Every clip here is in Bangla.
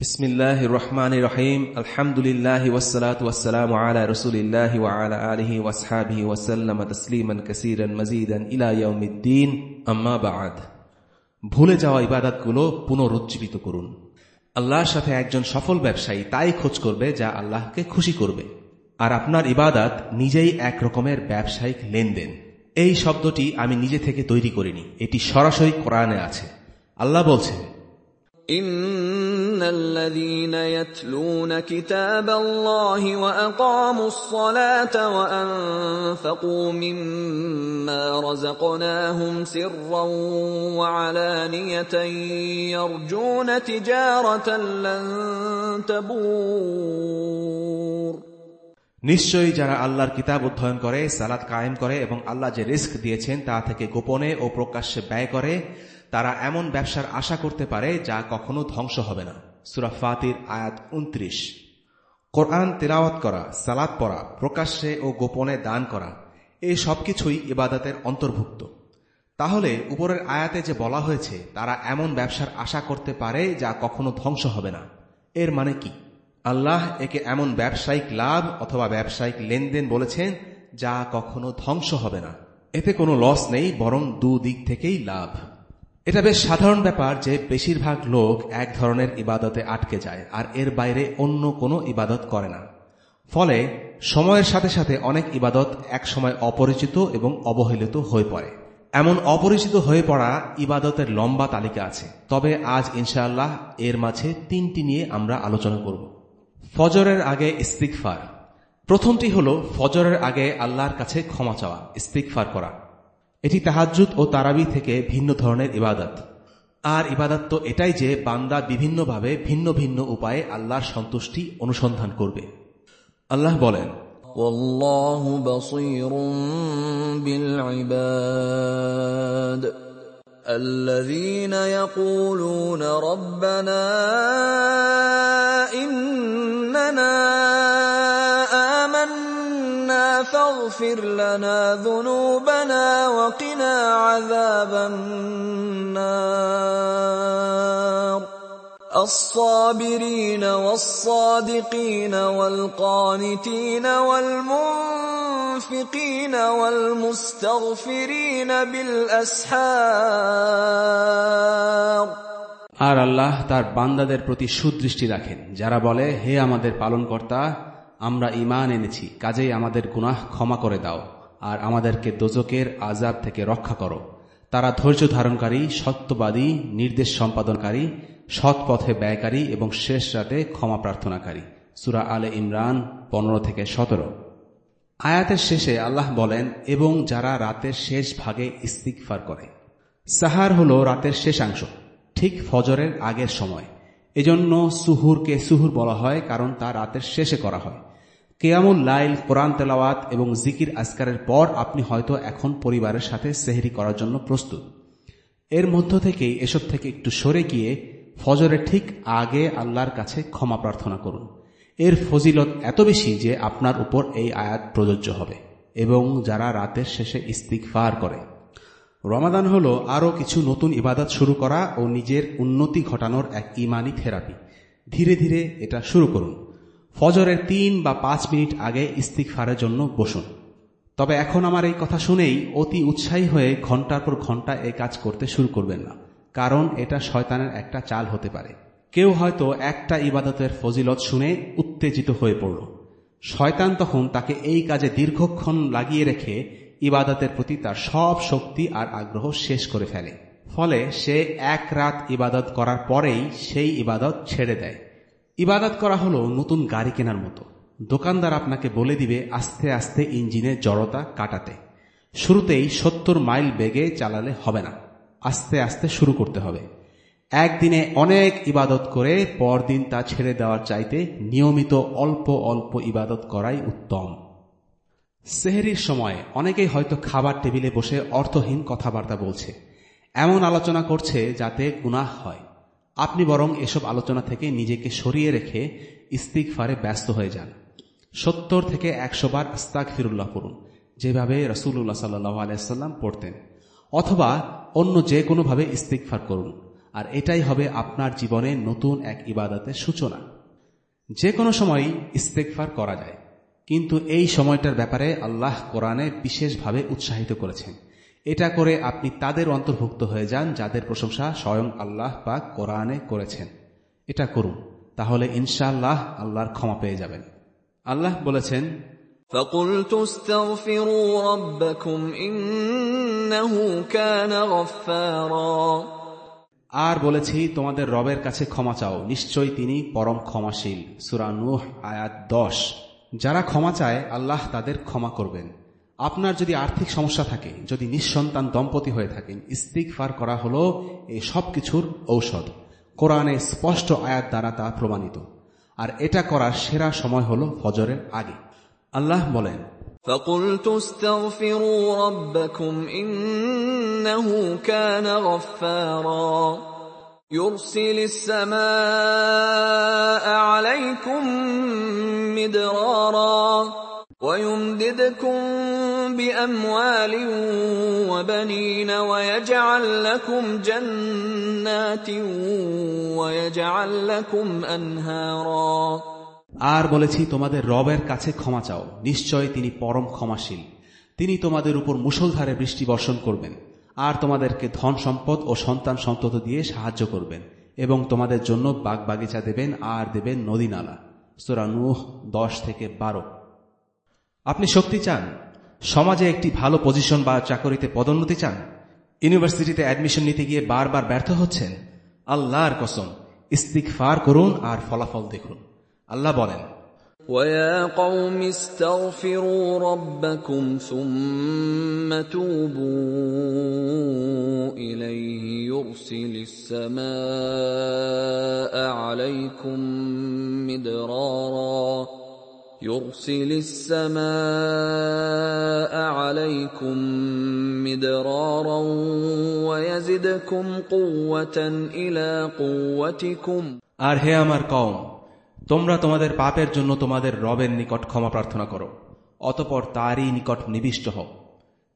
বিসমিল্লাহ রহমান রহিম আলহামদুলিল্লাহ ওসালাত ওয়াসালাম আলা রসুলিল্লাহ ওয়ালা আলহি ওয়াসহাবিহি ওয়াসাল্লাম তসলিমান কাসীরান মজিদান ইলা ইয়াউমিদ্দিন আম্মা বাদ ভুলে যাওয়া ইবাদতগুলো পুনরুজ্জীবিত করুন। আল্লাহর সাথে একজন সফল ব্যবসায়ী তাই খোঁজ করবে যা আল্লাহকে খুশি করবে। আর আপনার ইবাদত নিজেই এক রকমের ব্যবসায়িক লেনদেন। এই শব্দটি আমি নিজে থেকে তৈরি করিনি। এটি সরাসরি কোরআনে আছে। আল্লাহ বলছেন إن الذين يتلون كتاب الله وأقاموا الصلاة وأنفقوا مما رزقناهم سرا وعلانية يرجون تجارة لن تبور নিশ্চয়ই যারা আল্লাহর কিতাব অধ্যয়ন করে সালাত কায়েম করে এবং আল্লাহ যে রিস্ক দিয়েছেন তা থেকে গোপনে ও প্রকাশ্যে ব্যয় করে তারা এমন ব্যবসার আশা করতে পারে যা কখনো ধ্বংস হবে না। সুরা ফাতির আয়াত উনত্রিশ। কোরআন তেলাওয়াত করা সালাদ পড়া, প্রকাশ্যে ও গোপনে দান করা এই সবকিছুই ইবাদতের অন্তর্ভুক্ত। তাহলে উপরের আয়াতে যে বলা হয়েছে, তারা এমন ব্যবসার আশা করতে পারে যা কখনো ধ্বংস হবে না। এর মানে কি? আল্লাহ একে এমন ব্যবসায়িক লাভ অথবা ব্যবসায়িক লেনদেন বলেছেন যা কখনো ধ্বংস হবে না। এতে কোনো লস নেই, বরং দুদিক থেকেই লাভ। এটা বেশ সাধারণ ব্যাপার যে বেশিরভাগ লোক এক ধরনের ইবাদতে আটকে যায়, আর এর বাইরে অন্য কোনো ইবাদত করে না। ফলে সময়ের সাথে সাথে অনেক ইবাদত এক সময় অপরিচিত এবং অবহেলিত হয়ে পড়ে। এমন অপরিচিত হয়ে পড়া ইবাদতের লম্বা তালিকা আছে। তবে আজ ইনশাআল্লাহ এর মাঝে তিনটি নিয়ে আমরা আলোচনা করব। ফজরের আগে ইস্তিকফার প্রথমটি হল ফজরের আগে আল্লাহর কাছে ক্ষমা চাওয়া ইস্তিকফার করা। এটি তাহাজুদ ও তারাবি থেকে ভিন্ন ধরনের ইবাদত আর ইবাদত তো এটাই যে বান্দা বিভিন্নভাবে ভিন্ন ভিন্ন উপায়ে আল্লাহর সন্তুষ্টি অনুসন্ধান করবে আল্লাহ বলেন والله بصير بالعباد الذين يقولون ربنا إننا آمنا فاغفر لنا ذنوبنا وقنا عذاب النار الصابرين والصادقين والقانتين والمنفقين والمستغفرين بالأسحار আর আল্লাহ তার বান্দাদের প্রতি সুদৃষ্টি রাখেন যারা বলে হে আমাদের পালনকর্তা আমরা ইমান এনেছি কাজেই আমাদের গুনাহ ক্ষমা করে দাও আর আমাদেরকে দোজকের আজাব থেকে রক্ষা করো। তারা ধৈর্য ধারণকারী, সত্যবাদী, নির্দেশ সম্পাদনকারী, সৎ পথে ব্যয়কারী এবং শেষ রাতে ক্ষমা প্রার্থনাকারী। সুরা আলে ইমরান পনেরো থেকে সতেরো। আয়াতের শেষে আল্লাহ বলেন, এবং যারা রাতের শেষ ভাগে ইস্তিকফার করে। সাহার হল রাতের শেষাংশ, ঠিক ফজরের আগের সময়। এজন্য সুহুরকে সুহুর বলা হয়, কারণ তা রাতের শেষে করা হয়। কেয়ামুল লাইল, কোরআন তেলাওয়াত এবং জিকির আসকারের পর আপনি হয়তো এখন পরিবারের সাথে সেহরি করার জন্য প্রস্তুত। এর মধ্য থেকেই, এসব থেকে একটু সরে গিয়ে ফজরের ঠিক আগে আল্লাহর কাছে ক্ষমা প্রার্থনা করুন। এর ফজিলত এত বেশি যে আপনার উপর এই আয়াত প্রযোজ্য হবে এবং যারা রাতের শেষে ইস্তিকফার করে। রমাদান হল আরও কিছু নতুন ইবাদত শুরু করা ও নিজের উন্নতি ঘটানোর এক ইমানি থেরাপি। ধীরে ধীরে এটা শুরু করুন। ফজরের তিন বা পাঁচ মিনিট আগে ইস্তিকফারের জন্য বসুন। তবে এখন আমার এই কথা শুনেই অতি উৎসাহী হয়ে ঘণ্টার পর ঘণ্টা এই কাজ করতে শুরু করবেন না, কারণ এটা শয়তানের একটা চাল হতে পারে। কেউ হয়তো একটা ইবাদতের ফজিলত শুনে উত্তেজিত হয়ে পড়ল। শয়তান তখন তাকে এই কাজে দীর্ঘক্ষণ লাগিয়ে রেখে ইবাদতের প্রতি তার সব শক্তি আর আগ্রহ শেষ করে ফেলে। ফলে সে এক রাত ইবাদত করার পরেই সেই ইবাদত ছেড়ে দেয়। ইবাদত করা হলো নতুন গাড়ি কেনার মতো। দোকানদার আপনাকে বলে দিবে, আস্তে আস্তে ইঞ্জিনের জড়তা কাটাতে। শুরুতেই সত্তর মাইল বেগে চালালে হবে না। আস্তে আস্তে শুরু করতে হবে। একদিনে অনেক ইবাদত করে পরদিন তা ছেড়ে দেওয়ার চাইতে নিয়মিত অল্প অল্প ইবাদত করাই উত্তম। সেহেরির সময় অনেকেই হয়তো খাবার টেবিলে বসে অর্থহীন কথাবার্তা বলছে। এমন আলোচনা করছে যাতে গুনাহ হয়। আপনি বরং এসব আলোচনা থেকে নিজেকে সরিয়ে রেখে ইস্তিকফারে ব্যস্ত হয়ে যান। সত্তর থেকে একশো বার ইস্তাক ফিরুল্লাহ পড়ুন, যেভাবে রসুল্লাহ সাল্লাহ আলাইসাল্লাম পড়তেন। অথবা অন্য যে কোনোভাবে ইস্তিকফার করুন, আর এটাই হবে আপনার জীবনে নতুন এক ইবাদতের সূচনা। যে কোনো সময় ইস্তেকফার করা যায়, কিন্তু এই সময়টার ব্যাপারে আল্লাহ কোরআনে বিশেষভাবে উৎসাহিত করেছেন। এটা করে আপনি তাদের অন্তর্ভুক্ত হয়ে যান যাদের প্রশংসা স্বয়ং আল্লাহ বা কোরআনে করেছেন এটা করুন তাহলে ইনশাআল্লাহ আল্লাহর ক্ষমা পেয়ে যাবেন আল্লাহ বলেছেন فقلت استغفروا ربكم إنه كان غفارا আর বলেছি তোমাদের রবের কাছে ক্ষমা চাও নিশ্চয়ই তিনি পরম ক্ষমাশীল সুরা নূহ আয়াত দশ যারা ক্ষমা চায় আল্লাহ তাদের ক্ষমা করবেন আপনার যদি আর্থিক সমস্যা থাকে যদি নিঃসন্তান দম্পতি হয়ে থাকেন ইস্তিকফার করা হলো এই সব কিছুর ঔষধ কোরআনে স্পষ্ট আয়াত দ্বারা তা প্রমাণিত আর এটা করার সেরা সময় হলো ফজরের আগে আল্লাহ বলেন فقلت استغفروا ربكم إنه كان غفارا يرسل السماء عليكم مدرارا ويمددكم بأموال وبنين ويجعل لكم جنات ويجعل لكم أنهارا আর বলেছি তোমাদের রবের কাছে ক্ষমা চাও নিশ্চয় তিনি পরম ক্ষমাশীল তিনি তোমাদের উপর মুষলধারে বৃষ্টি বর্ষণ করবেন আর তোমাদেরকে ধন সম্পদ ও সন্তান সন্তত দিয়ে সাহায্য করবেন এবং তোমাদের জন্য বাগ বাগিচা দেবেন আর দেবেন নদী নালা সোরা নুহ দশ থেকে বারো আপনি শক্তি চান সমাজে একটি ভালো পজিশন বা চাকরিতে পদোন্নতি চান ইউনিভার্সিটিতে অ্যাডমিশন নিতে গিয়ে বারবার ব্যর্থ হচ্ছেন আল্লাহর কসম ইস্তিকফার করুন আর ফলাফল দেখুন আল্লাহ বলেন ويا قوم استغفروا ربكم ثم توبوا إليه يرسل السماء عليكم مدرارا يرسل السماء عليكم مدرارا ويزدكم قوة إلى قوتكم আর হে আমার কম তোমরা তোমাদের পাপের জন্য তোমাদের রবের নিকট ক্ষমা প্রার্থনা করো অতপর তারই নিকট নিবিষ্ট হও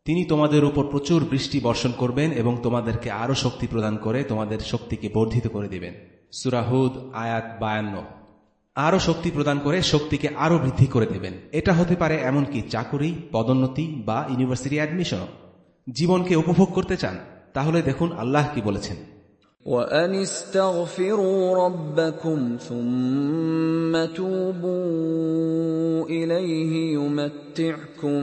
তিনি তোমাদের উপর প্রচুর বৃষ্টি বর্ষণ করবেন এবং তোমাদেরকে আরো শক্তি প্রদান করে তোমাদের শক্তিকে বর্ধিত করে দিবেন সুরাহুদ আয়াত বায়ান্ন আরো শক্তি প্রদান করে শক্তিকে আরো বৃদ্ধি করে দেবেন এটা হতে পারে এমনকি চাকুরি পদোন্নতি বা ইউনিভার্সিটি অ্যাডমিশন জীবনকে উপভোগ করতে চান তাহলে দেখুন আল্লাহ কি বলেছেন وأن استغفروا ربكم ثم توبوا إليه يمتعكم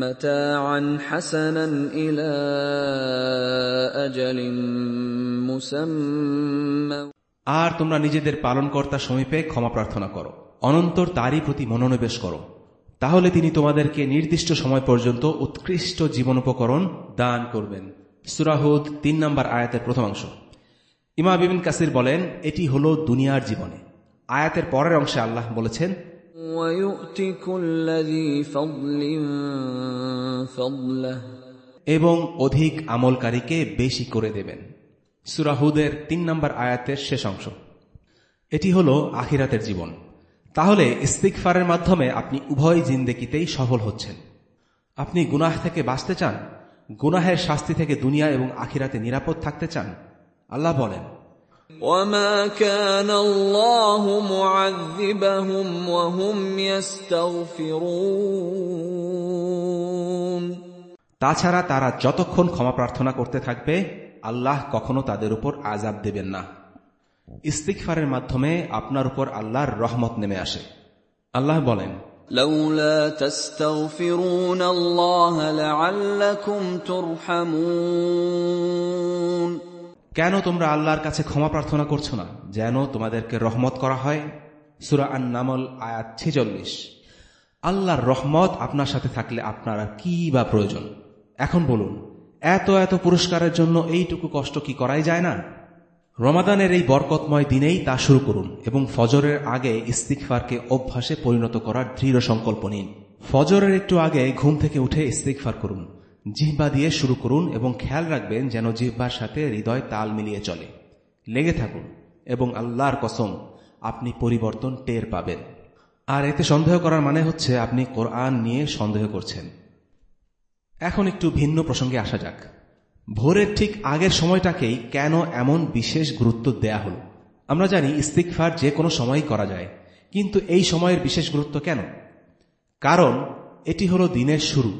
متاعا حسنا إلى أجل مسمى আর তোমরা নিজেদের পালনকর্তা সমীপে ক্ষমা প্রার্থনা করো। অনন্তর তারই প্রতি মনোনিবেশ করো। তাহলে তিনি তোমাদেরকে নির্দিষ্ট সময় পর্যন্ত উৎকৃষ্ট জীবন উপকরণ দান করবেন। সুরাহুদ তিন নম্বর আয়াতের প্রথমাংশ ইমা বিবিন কাসির বলেন এটি হল দুনিয়ার জীবনে। আয়াতের পরের অংশে আল্লাহ বলেছেন এবং অধিক আমলকারীকে বেশি করে দেবেন। সুরাহুদের তিন নম্বর আয়াতের শেষ অংশ এটি হল আখিরাতের জীবন তাহলে ইস্তিকফারের মাধ্যমে আপনি উভয় জিন্দেকিতেই সফল হচ্ছেন আপনি গুনাহ থেকে বাঁচতে চান গুনাহের শাস্তি থেকে দুনিয়া এবং আখিরাতে নিরাপদ থাকতে চান আল্লাহ বলেন وما كان الله معذبهم وهم يستغفرون তাছাড়া তারা যতক্ষণ ক্ষমা প্রার্থনা করতে থাকবে আল্লাহ কখনো তাদের উপর আজাব দেবেন না। ইস্তিকফারের মাধ্যমে আপনার উপর আল্লাহর রহমত নেমে আসে। আল্লাহ বলেন কেন তোমরা আল্লাহর কাছে ক্ষমা প্রার্থনা করছ না? যেন তোমাদেরকে রহমত করা হয়। সুরা আন নামল আয়াত ছেচল্লিশ। আল্লাহর রহমত আপনার সাথে থাকলে আপনারা কি বা প্রয়োজন? এখন বলুন এত এত পুরস্কারের জন্য এইটুকু কষ্ট কি করাই যায় না? রমাদানের এই বরকতময় দিনেই তা শুরু করুন এবং ফজরের আগে ইস্তিকফারকে অভ্যাসে পরিণত করার দৃঢ় সংকল্প নিন। ফজরের একটু আগে ঘুম থেকে উঠে ইস্তিকফার করুন। জিহ্বা দিয়ে শুরু করুন এবং খেয়াল রাখবেন যেন জিহ্বার সাথে হৃদয় তাল মিলিয়ে চলে। লেগে থাকুন এবং আল্লাহর কসম, আপনি পরিবর্তন টের পাবেন। আর এতে সন্দেহ করার মানে হচ্ছে আপনি কোরআন নিয়ে সন্দেহ করছেন। এখন একটু ভিন্ন প্রসঙ্গে আসা যাক। ভোরের ঠিক আগের সময়টাকেই কেন এমন বিশেষ গুরুত্ব দেয়া হল? আমরা জানি ইস্তিকফার যে কোনো সময়ই করা যায়, কিন্তু এই সময়ের বিশেষ গুরুত্ব কেন? কারণ এটি হলো দিনের শুরু।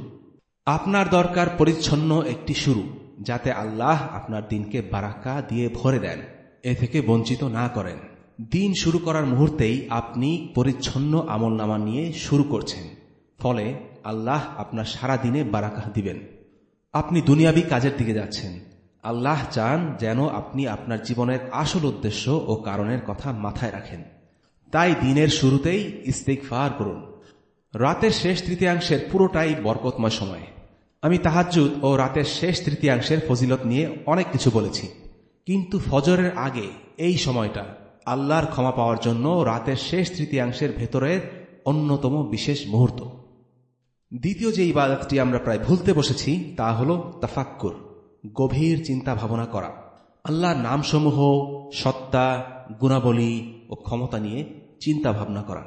আপনার দরকার পরিচ্ছন্ন একটি শুরু, যাতে আল্লাহ আপনার দিনকে বারাকা দিয়ে ভরে দেন, এ থেকে বঞ্চিত না করেন। দিন শুরু করার মুহূর্তেই আপনি পরিচ্ছন্ন আমল নামা নিয়ে শুরু করছেন। ফলে আল্লাহ আপনার সারা দিনে বারাকা দিবেন। আপনি দুনিয়াবি কাজের দিকে যাচ্ছেন। আল্লাহ চান যেন আপনি আপনার জীবনের আসল উদ্দেশ্য ও কারণের কথা মাথায় রাখেন। তাই দিনের শুরুতেই ইস্তেকফার করুন। রাতের শেষ তৃতীয়াংশের পুরোটাই বরকতময় সময়। আমি তাহাজুদ ও রাতের শেষ তৃতীয়াংশের ফজিলত নিয়ে অনেক কিছু বলেছি। কিন্তু ফজরের আগে এই সময়টা আল্লাহর ক্ষমা পাওয়ার জন্য রাতের শেষ তৃতীয়াংশের ভেতরের অন্যতম বিশেষ মুহূর্ত। দ্বিতীয় যে ইবাদতটি আমরা প্রায় ভুলতে বসেছি, তা হল তাফাক্কুর, গভীর চিন্তা ভাবনা করা। আল্লাহর নামসমূহ, সত্তা, গুণাবলী ও ক্ষমতা নিয়ে চিন্তা ভাবনা করা।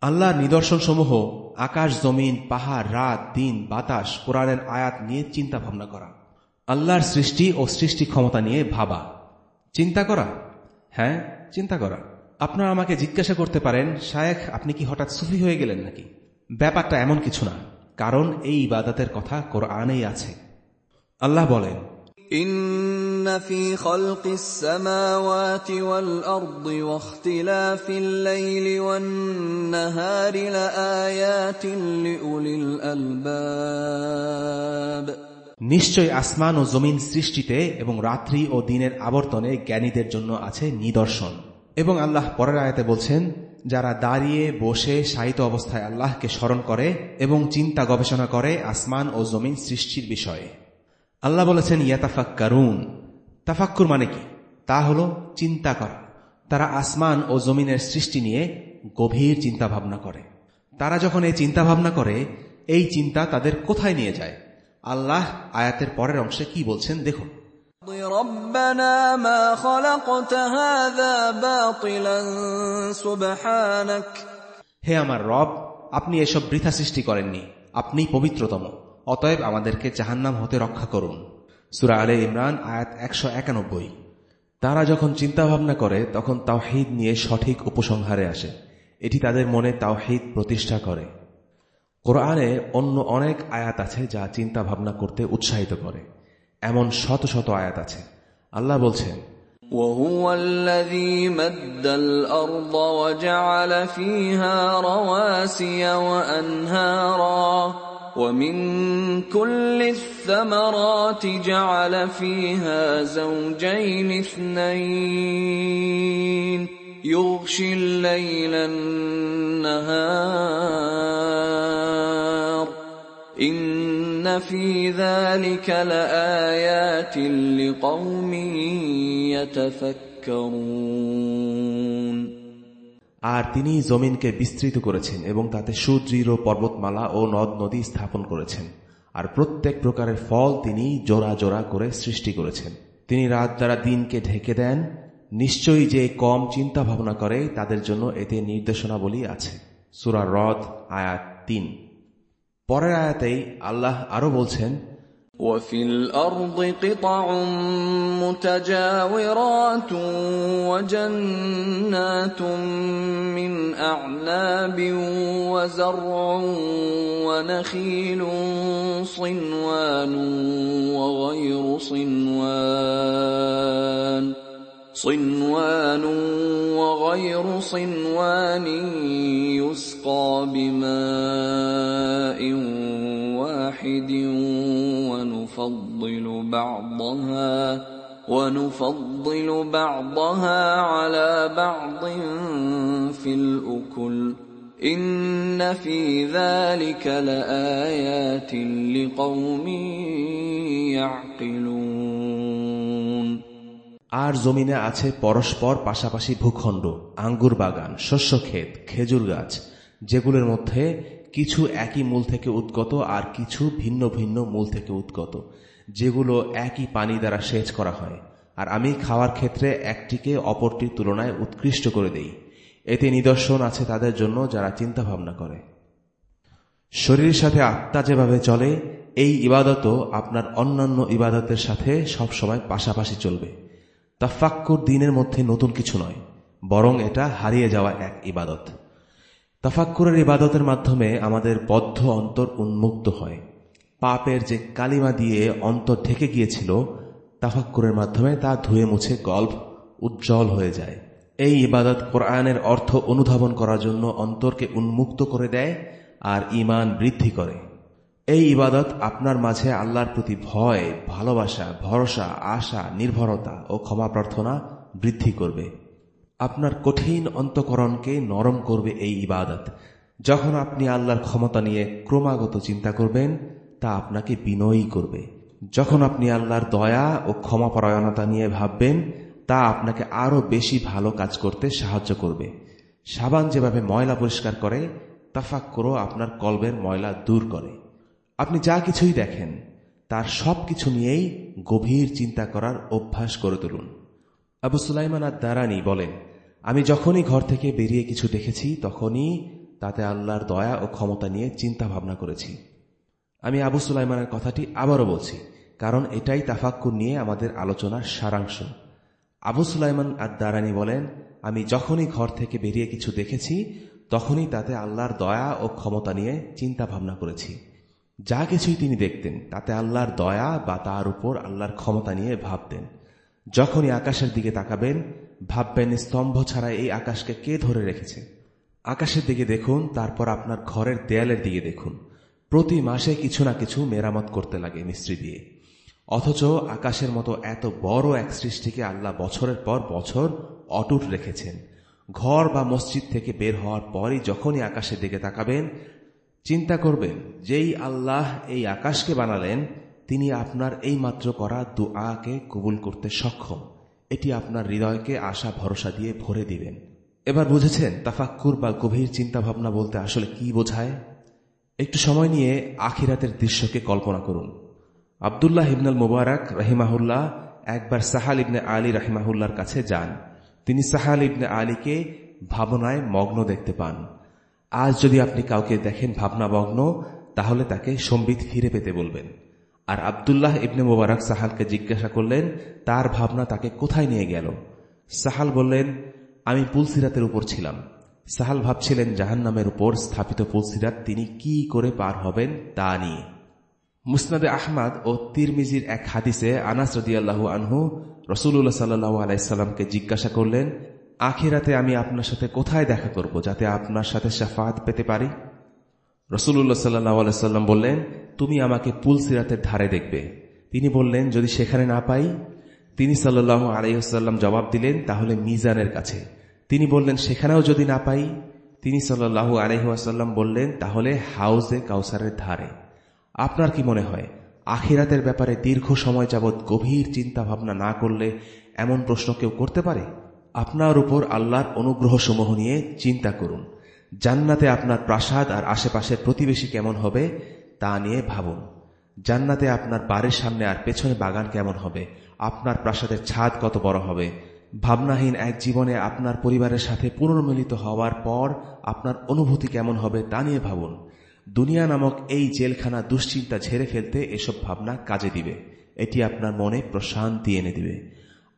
আল্লাহর নিদর্শনসমূহ, আকাশ, জমিন, পাহাড়, রাত, দিন, বাতাস, কোরআনের আয়াত নিয়ে চিন্তা ভাবনা করা। আল্লাহর সৃষ্টি ও সৃষ্টি ক্ষমতা নিয়ে ভাবা। চিন্তা করা? হ্যাঁ চিন্তা করা। আপনারা আমাকে জিজ্ঞাসা করতে পারেন, শায়েখ, আপনি কি হঠাৎ সুফি হয়ে গেলেন নাকি? ব্যাপারটা এমন কিছু না। কারণ এই ইবাদতের কথা কোরআনেই আছে আল্লাহ বলেন إن في خلق السماوات والأرض واختلاف الليل والنهار لآيات لأولي الألباب নিশ্চয় আসমান ও জমিন সৃষ্টিতে এবং রাত্রি ও দিনের আবর্তনে জ্ঞানীদের জন্য আছে নিদর্শন এবং আল্লাহ পরের আয়াতে বলছেন যারা দাঁড়িয়ে বসে সাহিত্য অবস্থায় আল্লাহকে স্মরণ করে এবং চিন্তা গবেষণা করে আসমান ও জমিন সৃষ্টির বিষয়ে। আল্লাহ বলেছেন, ইয়াতাফাক্কারুন। তাফাক্কুর মানে কি? তা হল চিন্তা করা। তারা আসমান ও জমিনের সৃষ্টি নিয়ে গভীর চিন্তা ভাবনা করে। তারা যখন এই চিন্তা ভাবনা করে, এই চিন্তা তাদের কোথায় নিয়ে যায়? আল্লাহ আয়াতের পরের অংশে কি বলছেন দেখুন। ربنا ما خلقت هذا باطلا سبحانك হে আমার রব আপনি এসব বৃথা সৃষ্টি করেননি আপনি পবিত্রতম অতএব আমাদেরকে জাহান্নাম হতে রক্ষা করুন সুরা আলে ইমরান আয়াত একশো একানব্বই তারা যখন চিন্তা ভাবনা করে তখন তাওহিদ নিয়ে সঠিক উপসংহারে আসে এটি তাদের মনে তাওহিদ প্রতিষ্ঠা করে কোরআনে অন্য অনেক আয়াত আছে যা চিন্তা ভাবনা করতে উৎসাহিত করে এমন শত শত আয়াত আছে আল্লাহ বলছেন وهو الذي مد الأرض وجعل فيها رواسي وأنهارا ومن كل الثمرات جعل فيها زوجين اثنين يغشي الليل النهار في ذلك لآيات لقوم يتفكرون আর তিনি জমিনকে বিস্তৃত করেছেন এবং তাতে সুদৃঢ় পর্বতমালা ও নদ নদী স্থাপন করেছেন আর প্রত্যেক প্রকারের ফল তিনি জোড়া জোড়া করে সৃষ্টি করেছেন তিনি রাত দ্বারা দিনকে ঢেকে দেন নিশ্চয়ই যে কম চিন্তা ভাবনা করে তাদের জন্য এতে নির্দেশনাবলী আছে সুরা হ্রদ আয়াত তিন পরের আয়াতেই আল্লাহ আরো বলছেন وفي الأرض قطع متجاورات وجنات من أعناب وزرع ونخيل صنوان وغير صنوان صنوان وغير صنوان يسقى بماء واحد ونفضل بعضها ونفضل بعضها على بعض في الأكل إن في ذلك لآيات لقوم يعقلون আর জমিনে আছে পরস্পর পাশাপাশি ভূখণ্ড আঙ্গুর বাগান শস্য ক্ষেত খেজুর গাছ যেগুলোর মধ্যে কিছু একই মূল থেকে উদ্গত আর কিছু ভিন্ন ভিন্ন মূল থেকে উদ্গত, যেগুলো একই পানি দ্বারা সেচ করা হয়। আর আমি খাওয়ার ক্ষেত্রে একটিকে অপরটির তুলনায় উৎকৃষ্ট করে দেই। এতে নিদর্শন আছে তাদের জন্য যারা চিন্তা ভাবনা করে। শরীরের সাথে আত্মা যেভাবে চলে, এই ইবাদতও আপনার অন্যান্য ইবাদতের সাথে সবসময় পাশাপাশি চলবে। তাফাক্কুর দিনের মধ্যে নতুন কিছু নয়, বরং এটা হারিয়ে যাওয়া এক ইবাদত। তাফাক্কুরের ইবাদতের মাধ্যমে আমাদের বদ্ধ অন্তর উন্মুক্ত হয়। পাপের যে কালিমা দিয়ে অন্তর ঢেকে গিয়েছিল, তাফাক্কুরের মাধ্যমে তা ধুয়ে মুছে গল্প উজ্জ্বল হয়ে যায়। এই ইবাদত কোরআনের অর্থ অনুধাবন করার জন্য অন্তরকে উন্মুক্ত করে দেয় আর ইমান বৃদ্ধি করে। এই ইবাদত আপনার মাঝে আল্লাহর প্রতি ভয়, ভালোবাসা, ভরসা, আশা, নির্ভরতা ও ক্ষমা প্রার্থনা বৃদ্ধি করবে। আপনার কঠিন অন্তকরণকে নরম করবে এই ইবাদত। যখন আপনি আল্লাহর ক্ষমতা নিয়ে ক্রমাগত চিন্তা করবেন, তা আপনাকে বিনয়ী করবে। যখন আপনি আল্লাহর দয়া ও ক্ষমাপরায়ণতা নিয়ে ভাববেন, তা আপনাকে আরও বেশি ভালো কাজ করতে সাহায্য করবে। সাবান যেভাবে ময়লা পরিষ্কার করে, তাফাক্করও আপনার কলবের ময়লা দূর করে। আপনি যা কিছুই দেখেন, তার সব কিছু নিয়েই গভীর চিন্তা করার অভ্যাস করে তুলুন। আবু সুলাইমান আর দারানি বলেন, আমি যখনই ঘর থেকে বেরিয়ে কিছু দেখেছি, তখনই তাতে আল্লাহর দয়া ও ক্ষমতা নিয়ে চিন্তা ভাবনা করেছি। আমি আবু সুলাইমানের কথাটি আবারও বলছি, কারণ এটাই তাফাক্কুর নিয়ে আমাদের আলোচনার সারাংশ। আবু সুলাইমান আর দারানি বলেন, আমি যখনই ঘর থেকে বেরিয়ে কিছু দেখেছি, তখনই তাতে আল্লাহর দয়া ও ক্ষমতা নিয়ে চিন্তা ভাবনা করেছি। যা কিছুই তিনি দেখতেন, তাতে আল্লাহর দয়া বা তার উপর আল্লাহর ক্ষমতা নিয়ে ভাবতেন। যখনই আকাশের দিকে তাকাবেন, ভাববেন স্তম্ভ ছাড়া এই আকাশকে কে ধরে রেখেছে। আকাশের দিকে দেখুন, তারপর আপনার ঘরের দেয়ালের দিকে দেখুন। প্রতি মাসে কিছু না কিছু মেরামত করতে লাগে মিস্ত্রি দিয়ে। অথচ আকাশের মতো এত বড় এক সৃষ্টিকে আল্লাহ বছরের পর বছর অটুট রেখেছেন। ঘর বা মসজিদ থেকে বের হওয়ার পরই যখনই আকাশের দিকে তাকাবেন, চিন্তা করবেন, যেই আল্লাহ এই আকাশকে বানালেন তিনি আপনার এই মাত্র করা দুআকে কবুল করতে সক্ষম। এটি আপনার হৃদয়কে আশা ভরসা দিয়ে ভরে দিবেন। এবার বুঝেছেন, তাফাক্কুর বা গভীর চিন্তা ভাবনা বলতে আসলে কি বোঝায়? একটু সময় নিয়ে আখিরাতের দৃশ্যকে কল্পনা করুন। আবদুল্লাহ ইবনাল মুবারক রহিমাহুল্লাহ একবার সাহাল ইবনে আলী রাহিমাহুল্লার কাছে যান। তিনি সাহাল ইবনে আলীকে ভাবনায় মগ্ন দেখতে পান। আজ যদি আপনি কাউকে দেখেন ভাবনা ভাবনামগ্ন, তাহলে তাকে সম্বিত ফিরে পেতে বলবেন। আর আবদুল্লাহ ইবনে মোবারক সাহালকে জিজ্ঞাসা করলেন, তার ভাবনা তাকে কোথায় নিয়ে গেল? সাহাল বললেন, আমি পুলসিরাতের উপর ছিলাম। সাহাল ভাবছিলেন জাহান নামের উপর স্থাপিত পুলসিরাত তিনি কি করে পার হবেন তা নিয়ে। মুসনাদে আহমাদ ও তিরমিজির এক হাদিসে আনাস রদিয়াল্লাহু আনহু রসুল্লাহ সাল্লু আলাইসাল্লামকে জিজ্ঞাসা করলেন, আখিরাতে আমি আপনার সাথে কোথায় দেখা করব যাতে আপনার সাথে সাফাত পেতে পারি? রসুল্লাহ সাল্লাহ সাল্লাম বললেন, তুমি আমাকে পুল সিরাতের ধারে দেখবে। তিনি বললেন, যদি সেখানে না পাই? তিনি সাল্লাহ আলাইসাল্লাম জবাব দিলেন, তাহলে মিজানের কাছে। তিনি বললেন, সেখানেও যদি না পাই? তিনি সাল্লাহ আলহাসাল্লাম বললেন, তাহলে হাউজে কাউসারের ধারে। আপনার কি মনে হয়, আখিরাতের ব্যাপারে দীর্ঘ সময় যাবৎ গভীর চিন্তা ভাবনা না করলে এমন প্রশ্ন কেউ করতে পারে? আপনার উপর আল্লাহর অনুগ্রহ সমূহ নিয়ে চিন্তা করুন। জান্নাতে আপনার প্রাসাদ আর আশেপাশের প্রতিবেশী কেমন হবে, তা নিয়ে ভাবুন। জান্নাতে আপনার বাড়ির সামনে আর পেছনে বাগান কেমন হবে, আপনার প্রাসাদের ছাদ কত বড় হবে। ভাবনাহীন এক জীবনে আপনার পরিবারের সাথে পুনর্মিলিত হওয়ার পর আপনার অনুভূতি কেমন হবে, তা নিয়ে ভাবুন। দুনিয়া নামক এই জেলখানা দুশ্চিন্তা ঝেড়ে ফেলতে এসব ভাবনা কাজে দিবে। এটি আপনার মনে প্রশান্তি এনে দিবে।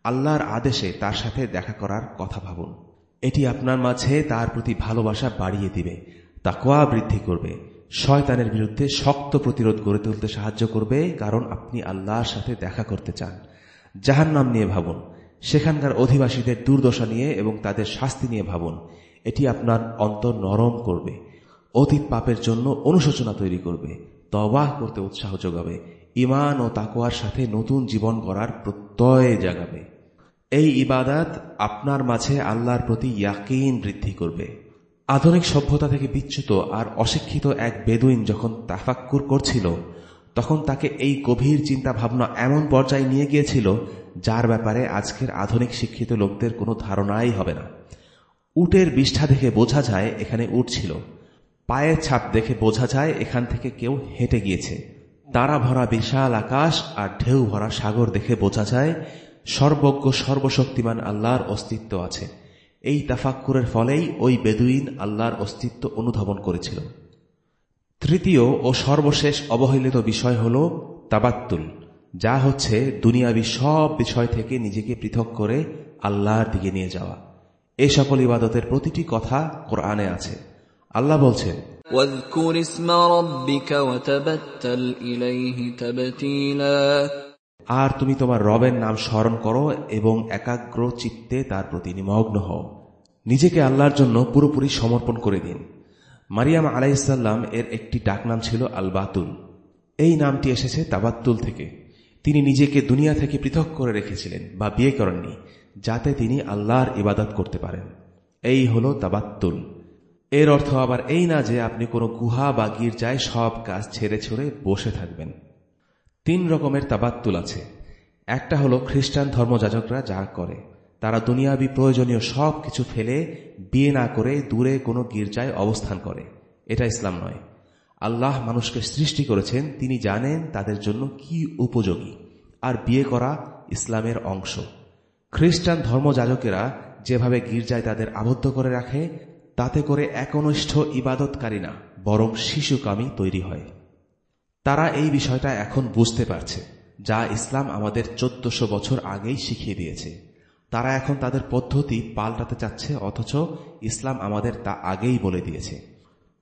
আল্লাহর আদেশে তার সাথে দেখা করার কথা ভাবুন। এটি আপনার মাঝে তার প্রতি ভালোবাসা বাড়িয়ে দিবে তাকোয়া বৃদ্ধি করবে, শয়তানের বিরুদ্ধে শক্ত প্রতিরোধ গড়ে তুলতে সাহায্য করবে, কারণ আপনি আল্লাহর সাথে দেখা করতে চান। যাহার নাম নিয়ে ভাবুন, সেখানকার অধিবাসীদের দুর্দশা নিয়ে এবং তাদের শাস্তি নিয়ে ভাবুন। এটি আপনার অন্তর নরম করবে, অতীত পাপের জন্য অনুশোচনা তৈরি করবে তবাহ করতে উৎসাহ যোগাবে ইমান ও তাকোয়ার সাথে নতুন জীবন গড়ার প্রত্যয় জাগাবে। এই ইবাদাত আপনার মাঝে আল্লাহর প্রতি ইয়াকিন বৃদ্ধি করবে। আধুনিক সভ্যতা থেকে বিচ্যুত আর অশিক্ষিত এক বেদুইন যখন তাফাক্কুর করছিল, তখন তাকে এই গভীর চিন্তা ভাবনা এমন পর্যায়ে নিয়ে গিয়েছিল, যার ব্যাপারে আজকের আধুনিক শিক্ষিত লোকদের কোনো ধারণাই হবে না। উটের বিষ্ঠা দেখে বোঝা যায় এখানে উট ছিল। পায়ের ছাপ দেখে বোঝা যায় এখান থেকে কেউ হেঁটে গিয়েছে। তারা ভরা বিশাল আকাশ আর ঢেউ ভরা সাগর দেখে বোঝা যায় সর্বজ্ঞ সর্বশক্তিমান আল্লাহর অস্তিত্ব আছে এই তাফাক্কুরের ফলেই ওই বেদুইন আল্লাহর অস্তিত্ব অনুধাবন করেছিল তৃতীয় ও সর্বশেষ অবহেলিত বিষয় হল তাবাত্তুল যা হচ্ছে দুনিয়াবি সব বিষয় থেকে নিজেকে পৃথক করে আল্লাহর দিকে নিয়ে যাওয়া এই সকল ইবাদতের প্রতিটি কথা কোরআনে আছে আল্লাহ বলছেন واذكر اسم ربك وتبتل إليه تبتيلا আর তুমি তোমার রবের নাম স্মরণ করো এবং একাগ্র চিত্তে তার প্রতি নিমগ্ন হও। নিজেকে আল্লাহর জন্য পুরোপুরি সমর্পণ করে দিন। মারিয়াম আলাইসাল্লাম এর একটি ডাকনাম ছিল আলবাতুল। এই নামটি এসেছে তাবাত্তুল থেকে। তিনি নিজেকে দুনিয়া থেকে পৃথক করে রেখেছিলেন বা বিয়ে করেননি, যাতে তিনি আল্লাহর ইবাদত করতে পারেন। এই হল তাবাত্তুল। এর অর্থ আবার এই না যে আপনি কোনো গুহা বা গির্জায় সব কাজ ছেড়ে ছড়ে বসে থাকবেন। তিন রকমের তাবাত্তুল আছে। একটা হলো খ্রিস্টান ধর্মযাজকরা যা করে। তারা দুনিয়াবি প্রয়োজনীয় সব কিছু ফেলে, বিয়ে না করে দূরে কোনো গির্জায় অবস্থান করে। এটা ইসলাম নয়। আল্লাহ মানুষকে সৃষ্টি করেছেন, তিনি জানেন তাদের জন্য কি উপযোগী। আর বিয়ে করা ইসলামের অংশ। খ্রিস্টান ধর্মযাজকেরা যেভাবে গির্জায় তাদের আবদ্ধ করে রাখে, তাতে করে একনিষ্ঠ ইবাদতকারী না বরং শিশুকামী তৈরি হয়। তারা এই বিষয়টা এখন বুঝতে পারছে, যা ইসলাম আমাদের চোদ্দশো বছর আগেই শিখিয়ে দিয়েছে। তারা এখন তাদের পদ্ধতি পাল্টাতে চাচ্ছে, অথচ ইসলাম আমাদের তা আগেই বলে দিয়েছে।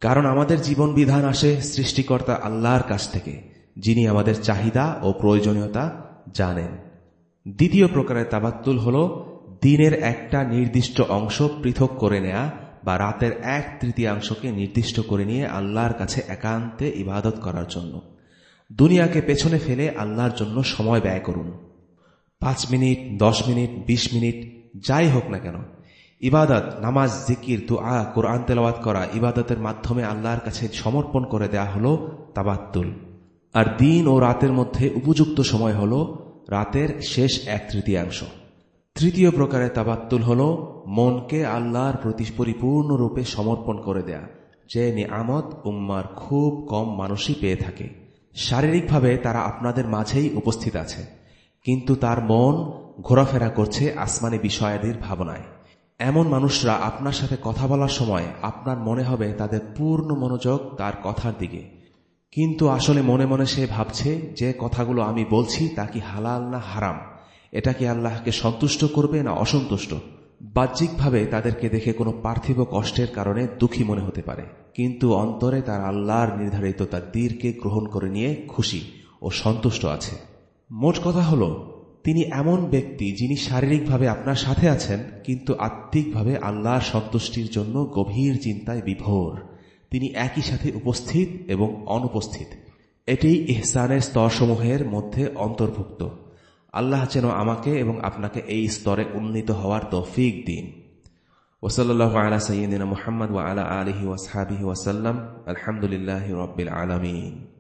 কারণ আমাদের জীবন বিধান আসে সৃষ্টিকর্তা আল্লাহর কাছ থেকে, যিনি আমাদের চাহিদা ও প্রয়োজনীয়তা জানেন। দ্বিতীয় প্রকারের তাবাত্তুল হল, দিনের একটা নির্দিষ্ট অংশ পৃথক করে নেয়া বা রাতের এক তৃতীয়াংশকে নির্দিষ্ট করে নিয়ে আল্লাহর কাছে একান্তে ইবাদত করার জন্য। দুনিয়াকে পেছনে ফেলে আল্লাহর জন্য সময় ব্যয় করুন। পাঁচ মিনিট, দশ মিনিট ২০ মিনিট, যাই হোক না কেন। ইবাদত, নামাজ, জিকির, দোয়া, কোরআন তেলাওয়াত করা, ইবাদতের মাধ্যমে আল্লাহর কাছে সমর্পণ করে দেয়া হল তাবাত্তুল। আর দিন ও রাতের মধ্যে উপযুক্ত সময় হল রাতের শেষ এক তৃতীয়াংশ। তৃতীয় প্রকারের তাবাত্তুল হল মনকে আল্লাহর প্রতি পরিপূর্ণরূপে সমর্পণ করে দেয়া, যে নিয়ামত উম্মার খুব কম মানুষই পেয়ে থাকে। শারীরিকভাবে তারা আপনাদের মাঝেই উপস্থিত আছে, কিন্তু তার মন ঘোরাফেরা করছে আসমানি বিষয়াদির ভাবনায়। এমন মানুষরা আপনার সাথে কথা বলার সময় আপনার মনে হবে তাদের পূর্ণ মনোযোগ তার কথার দিকে। কিন্তু আসলে মনে মনে সে ভাবছে, যে কথাগুলো আমি বলছি তা কি হালাল না হারাম? এটা কি আল্লাহকে সন্তুষ্ট করবে না অসন্তুষ্ট? বাহ্যিকভাবে তাদেরকে দেখে কোনো পার্থিব কষ্টের কারণে দুঃখী মনে হতে পারে। কিন্তু অন্তরে তার আল্লাহর নির্ধারিত তার দীরকে গ্রহণ করে নিয়ে খুশি ও সন্তুষ্ট আছে। মোট কথা হল, তিনি এমন ব্যক্তি যিনি শারীরিকভাবে আপনার সাথে আছেন, কিন্তু আত্মিকভাবে আল্লাহর সন্তুষ্টির জন্য গভীর চিন্তায় বিভোর। তিনি একই সাথে উপস্থিত এবং অনুপস্থিত। এটি ইহসানের স্তরসমূহের মধ্যে অন্তর্ভুক্ত। আল্লাহ যেন আমাকে এবং আপনাকে এই স্তরে উন্নীত হওয়ার তৌফিক দিন। ওসল্লাহ আলা সঈদিন মোহাম্মদ ওয়া আলা আলহি ওয়াসাবিহি ওয়াসাল্লাম আলহামদুলিল্লাহ রবিল আলমিন